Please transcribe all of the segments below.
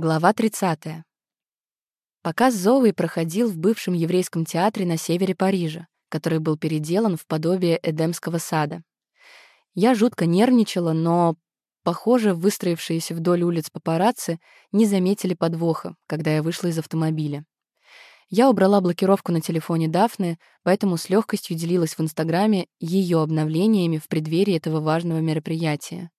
Глава 30. Показ Зоуи проходил в бывшем еврейском театре на севере Парижа, который был переделан в подобие Эдемского сада. Я жутко нервничала, но, похоже, выстроившиеся вдоль улиц папарацци не заметили подвоха, когда я вышла из автомобиля. Я убрала блокировку на телефоне Дафны, поэтому с легкостью делилась в Инстаграме ее обновлениями в преддверии этого важного мероприятия.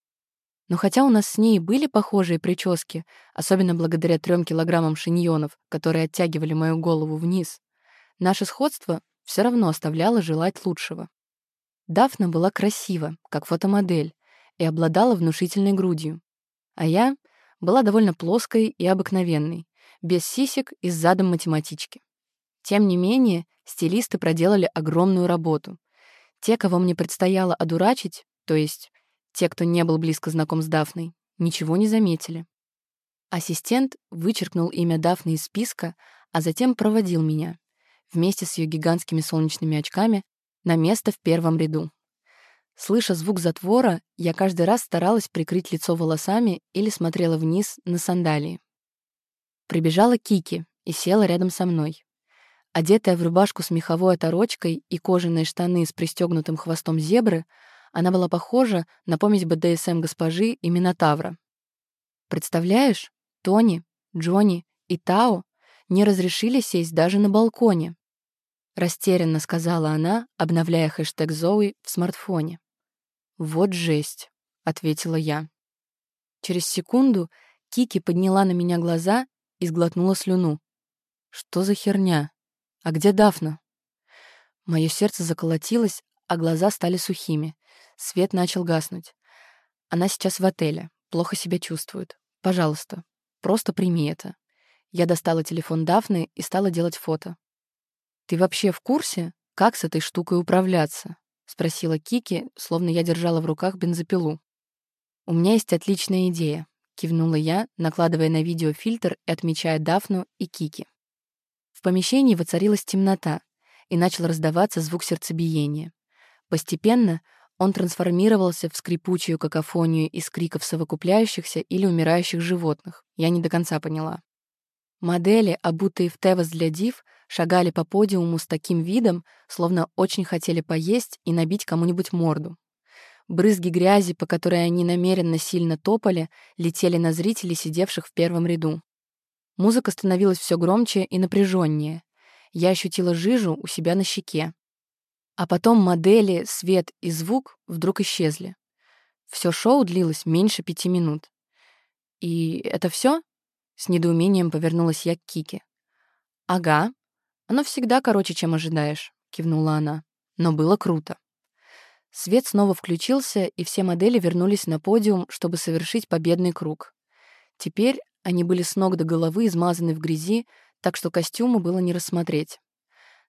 Но хотя у нас с ней были похожие прически, особенно благодаря трем килограммам шиньонов, которые оттягивали мою голову вниз, наше сходство все равно оставляло желать лучшего. Дафна была красива, как фотомодель, и обладала внушительной грудью. А я была довольно плоской и обыкновенной, без сисек и с задом математички. Тем не менее, стилисты проделали огромную работу. Те, кого мне предстояло одурачить, то есть те, кто не был близко знаком с Дафной, ничего не заметили. Ассистент вычеркнул имя Дафны из списка, а затем проводил меня, вместе с ее гигантскими солнечными очками, на место в первом ряду. Слыша звук затвора, я каждый раз старалась прикрыть лицо волосами или смотрела вниз на сандалии. Прибежала Кики и села рядом со мной. Одетая в рубашку с меховой оторочкой и кожаные штаны с пристегнутым хвостом зебры, она была похожа на помесь БДСМ госпожи и Минотавра. Представляешь, Тони, Джонни и Тао не разрешили сесть даже на балконе. Растерянно сказала она, обновляя хэштег Зои в смартфоне. «Вот жесть», — ответила я. Через секунду Кики подняла на меня глаза и сглотнула слюну. «Что за херня? А где Дафна?» Мое сердце заколотилось, а глаза стали сухими. Свет начал гаснуть. Она сейчас в отеле, плохо себя чувствует. Пожалуйста, просто прими это. Я достала телефон Дафны и стала делать фото. «Ты вообще в курсе, как с этой штукой управляться?» — спросила Кики, словно я держала в руках бензопилу. «У меня есть отличная идея», — кивнула я, накладывая на видео фильтр и отмечая Дафну и Кики. В помещении воцарилась темнота, и начал раздаваться звук сердцебиения. Постепенно он трансформировался в скрипучую какофонию из криков совокупляющихся или умирающих животных. Я не до конца поняла. Модели, обутые в Тевас для див, шагали по подиуму с таким видом, словно очень хотели поесть и набить кому-нибудь морду. Брызги грязи, по которой они намеренно сильно топали, летели на зрителей, сидевших в первом ряду. Музыка становилась все громче и напряженнее. Я ощутила жижу у себя на щеке. А потом модели, свет и звук вдруг исчезли. Все шоу длилось меньше пяти минут. «И это все? С недоумением повернулась я к Кике. «Ага. Оно всегда короче, чем ожидаешь», — кивнула она. «Но было круто». Свет снова включился, и все модели вернулись на подиум, чтобы совершить победный круг. Теперь они были с ног до головы измазаны в грязи, так что костюмы было не рассмотреть.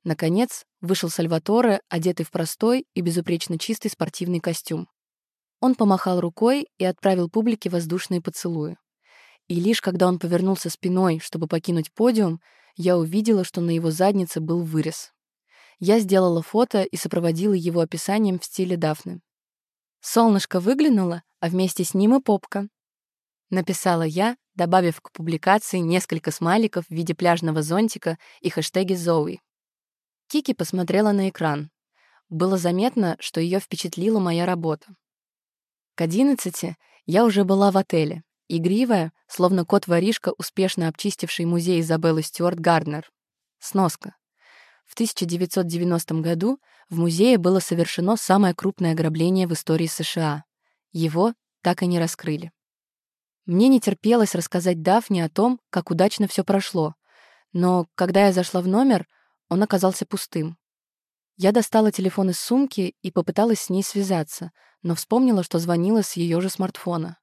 Наконец, вышел Сальваторе, одетый в простой и безупречно чистый спортивный костюм. Он помахал рукой и отправил публике воздушные поцелуи. И лишь когда он повернулся спиной, чтобы покинуть подиум, я увидела, что на его заднице был вырез. Я сделала фото и сопроводила его описанием в стиле Дафны. «Солнышко выглянуло, а вместе с ним и попка», — написала я, добавив к публикации несколько смайликов в виде пляжного зонтика и хэштеги Зоуи. Кики посмотрела на экран. Было заметно, что ее впечатлила моя работа. К одиннадцати я уже была в отеле, игривая, словно кот-воришка, успешно обчистивший музей Изабеллы Стюарт Гарднер. Сноска. В 1990 году в музее было совершено самое крупное ограбление в истории США. Его так и не раскрыли. Мне не терпелось рассказать Дафне о том, как удачно все прошло, но когда я зашла в номер — он оказался пустым. Я достала телефон из сумки и попыталась с ней связаться, но вспомнила, что звонила с ее же смартфона.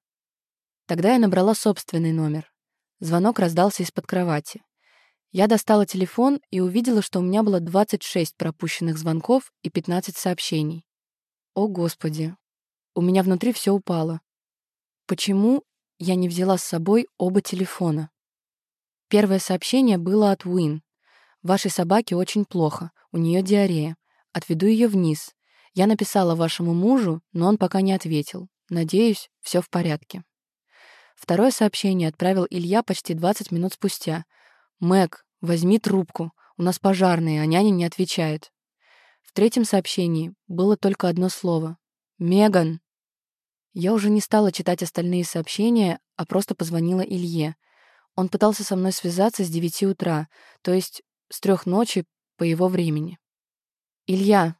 Тогда я набрала собственный номер. Звонок раздался из-под кровати. Я достала телефон и увидела, что у меня было 26 пропущенных звонков и 15 сообщений. О, Господи! У меня внутри все упало. Почему я не взяла с собой оба телефона? Первое сообщение было от Уин. Вашей собаке очень плохо, у нее диарея. Отведу ее вниз. Я написала вашему мужу, но он пока не ответил. Надеюсь, все в порядке. Второе сообщение отправил Илья почти 20 минут спустя. «Мэг, возьми трубку. У нас пожарные, а няня не отвечает». В третьем сообщении было только одно слово. «Меган». Я уже не стала читать остальные сообщения, а просто позвонила Илье. Он пытался со мной связаться с 9 утра, то есть с трех ночи по его времени. «Илья!»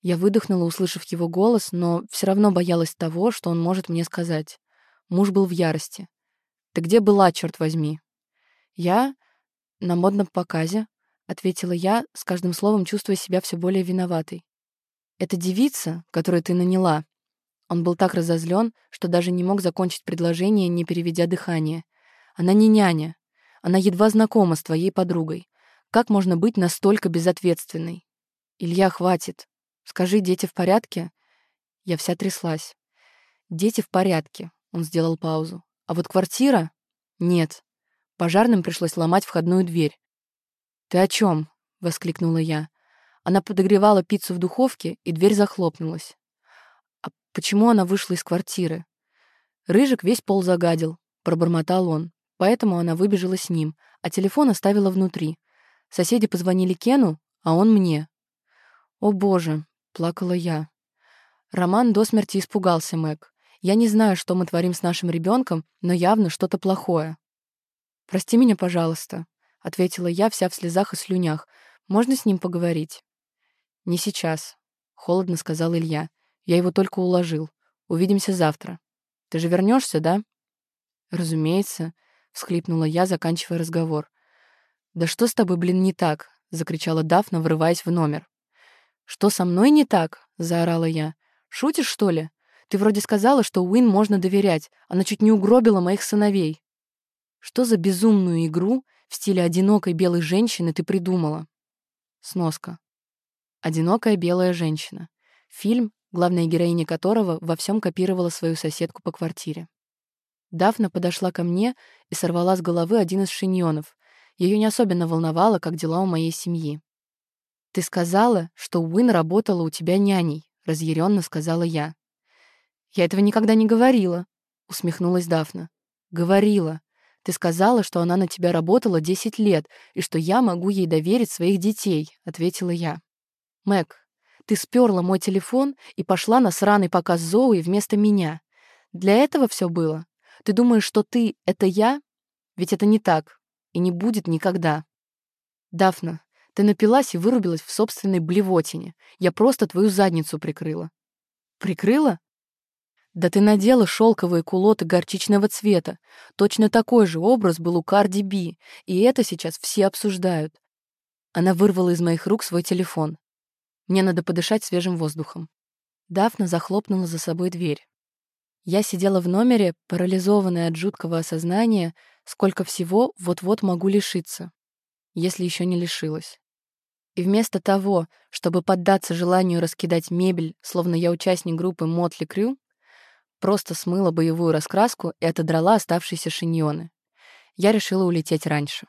Я выдохнула, услышав его голос, но все равно боялась того, что он может мне сказать. Муж был в ярости. «Ты где была, черт возьми?» «Я на модном показе», — ответила я, с каждым словом чувствуя себя все более виноватой. «Это девица, которую ты наняла». Он был так разозлен, что даже не мог закончить предложение, не переведя дыхание. «Она не няня. Она едва знакома с твоей подругой. Как можно быть настолько безответственной? Илья, хватит. Скажи, дети в порядке? Я вся тряслась. Дети в порядке. Он сделал паузу. А вот квартира? Нет. Пожарным пришлось ломать входную дверь. Ты о чем? воскликнула я. Она подогревала пиццу в духовке, и дверь захлопнулась. А почему она вышла из квартиры? Рыжик весь пол загадил, пробормотал он. Поэтому она выбежала с ним, а телефон оставила внутри. Соседи позвонили Кену, а он мне. «О, боже!» — плакала я. Роман до смерти испугался Мэг. Я не знаю, что мы творим с нашим ребенком, но явно что-то плохое. «Прости меня, пожалуйста», — ответила я, вся в слезах и слюнях. «Можно с ним поговорить?» «Не сейчас», — холодно сказал Илья. «Я его только уложил. Увидимся завтра. Ты же вернешься, да?» «Разумеется», — всхлипнула я, заканчивая разговор. «Да что с тобой, блин, не так?» — закричала Дафна, врываясь в номер. «Что со мной не так?» — заорала я. «Шутишь, что ли? Ты вроде сказала, что Уин можно доверять. Она чуть не угробила моих сыновей. Что за безумную игру в стиле одинокой белой женщины ты придумала?» Сноска. «Одинокая белая женщина». Фильм, главная героиня которого во всем копировала свою соседку по квартире. Дафна подошла ко мне и сорвала с головы один из шиньонов, ее не особенно волновало, как дела у моей семьи. «Ты сказала, что Уин работала у тебя няней», — разъяренно сказала я. «Я этого никогда не говорила», — усмехнулась Дафна. «Говорила. Ты сказала, что она на тебя работала 10 лет, и что я могу ей доверить своих детей», — ответила я. «Мэг, ты сперла мой телефон и пошла на сраный показ Зоуи вместо меня. Для этого все было? Ты думаешь, что ты — это я? Ведь это не так и не будет никогда. Дафна, ты напилась и вырубилась в собственной блевотине. Я просто твою задницу прикрыла. Прикрыла? Да ты надела шелковые кулоты горчичного цвета. Точно такой же образ был у Карди Би, и это сейчас все обсуждают. Она вырвала из моих рук свой телефон. Мне надо подышать свежим воздухом. Дафна захлопнула за собой дверь. Я сидела в номере, парализованная от жуткого осознания, сколько всего вот-вот могу лишиться, если еще не лишилась. И вместо того, чтобы поддаться желанию раскидать мебель, словно я участник группы Мотли Крю, просто смыла боевую раскраску и отодрала оставшиеся шиньоны. Я решила улететь раньше.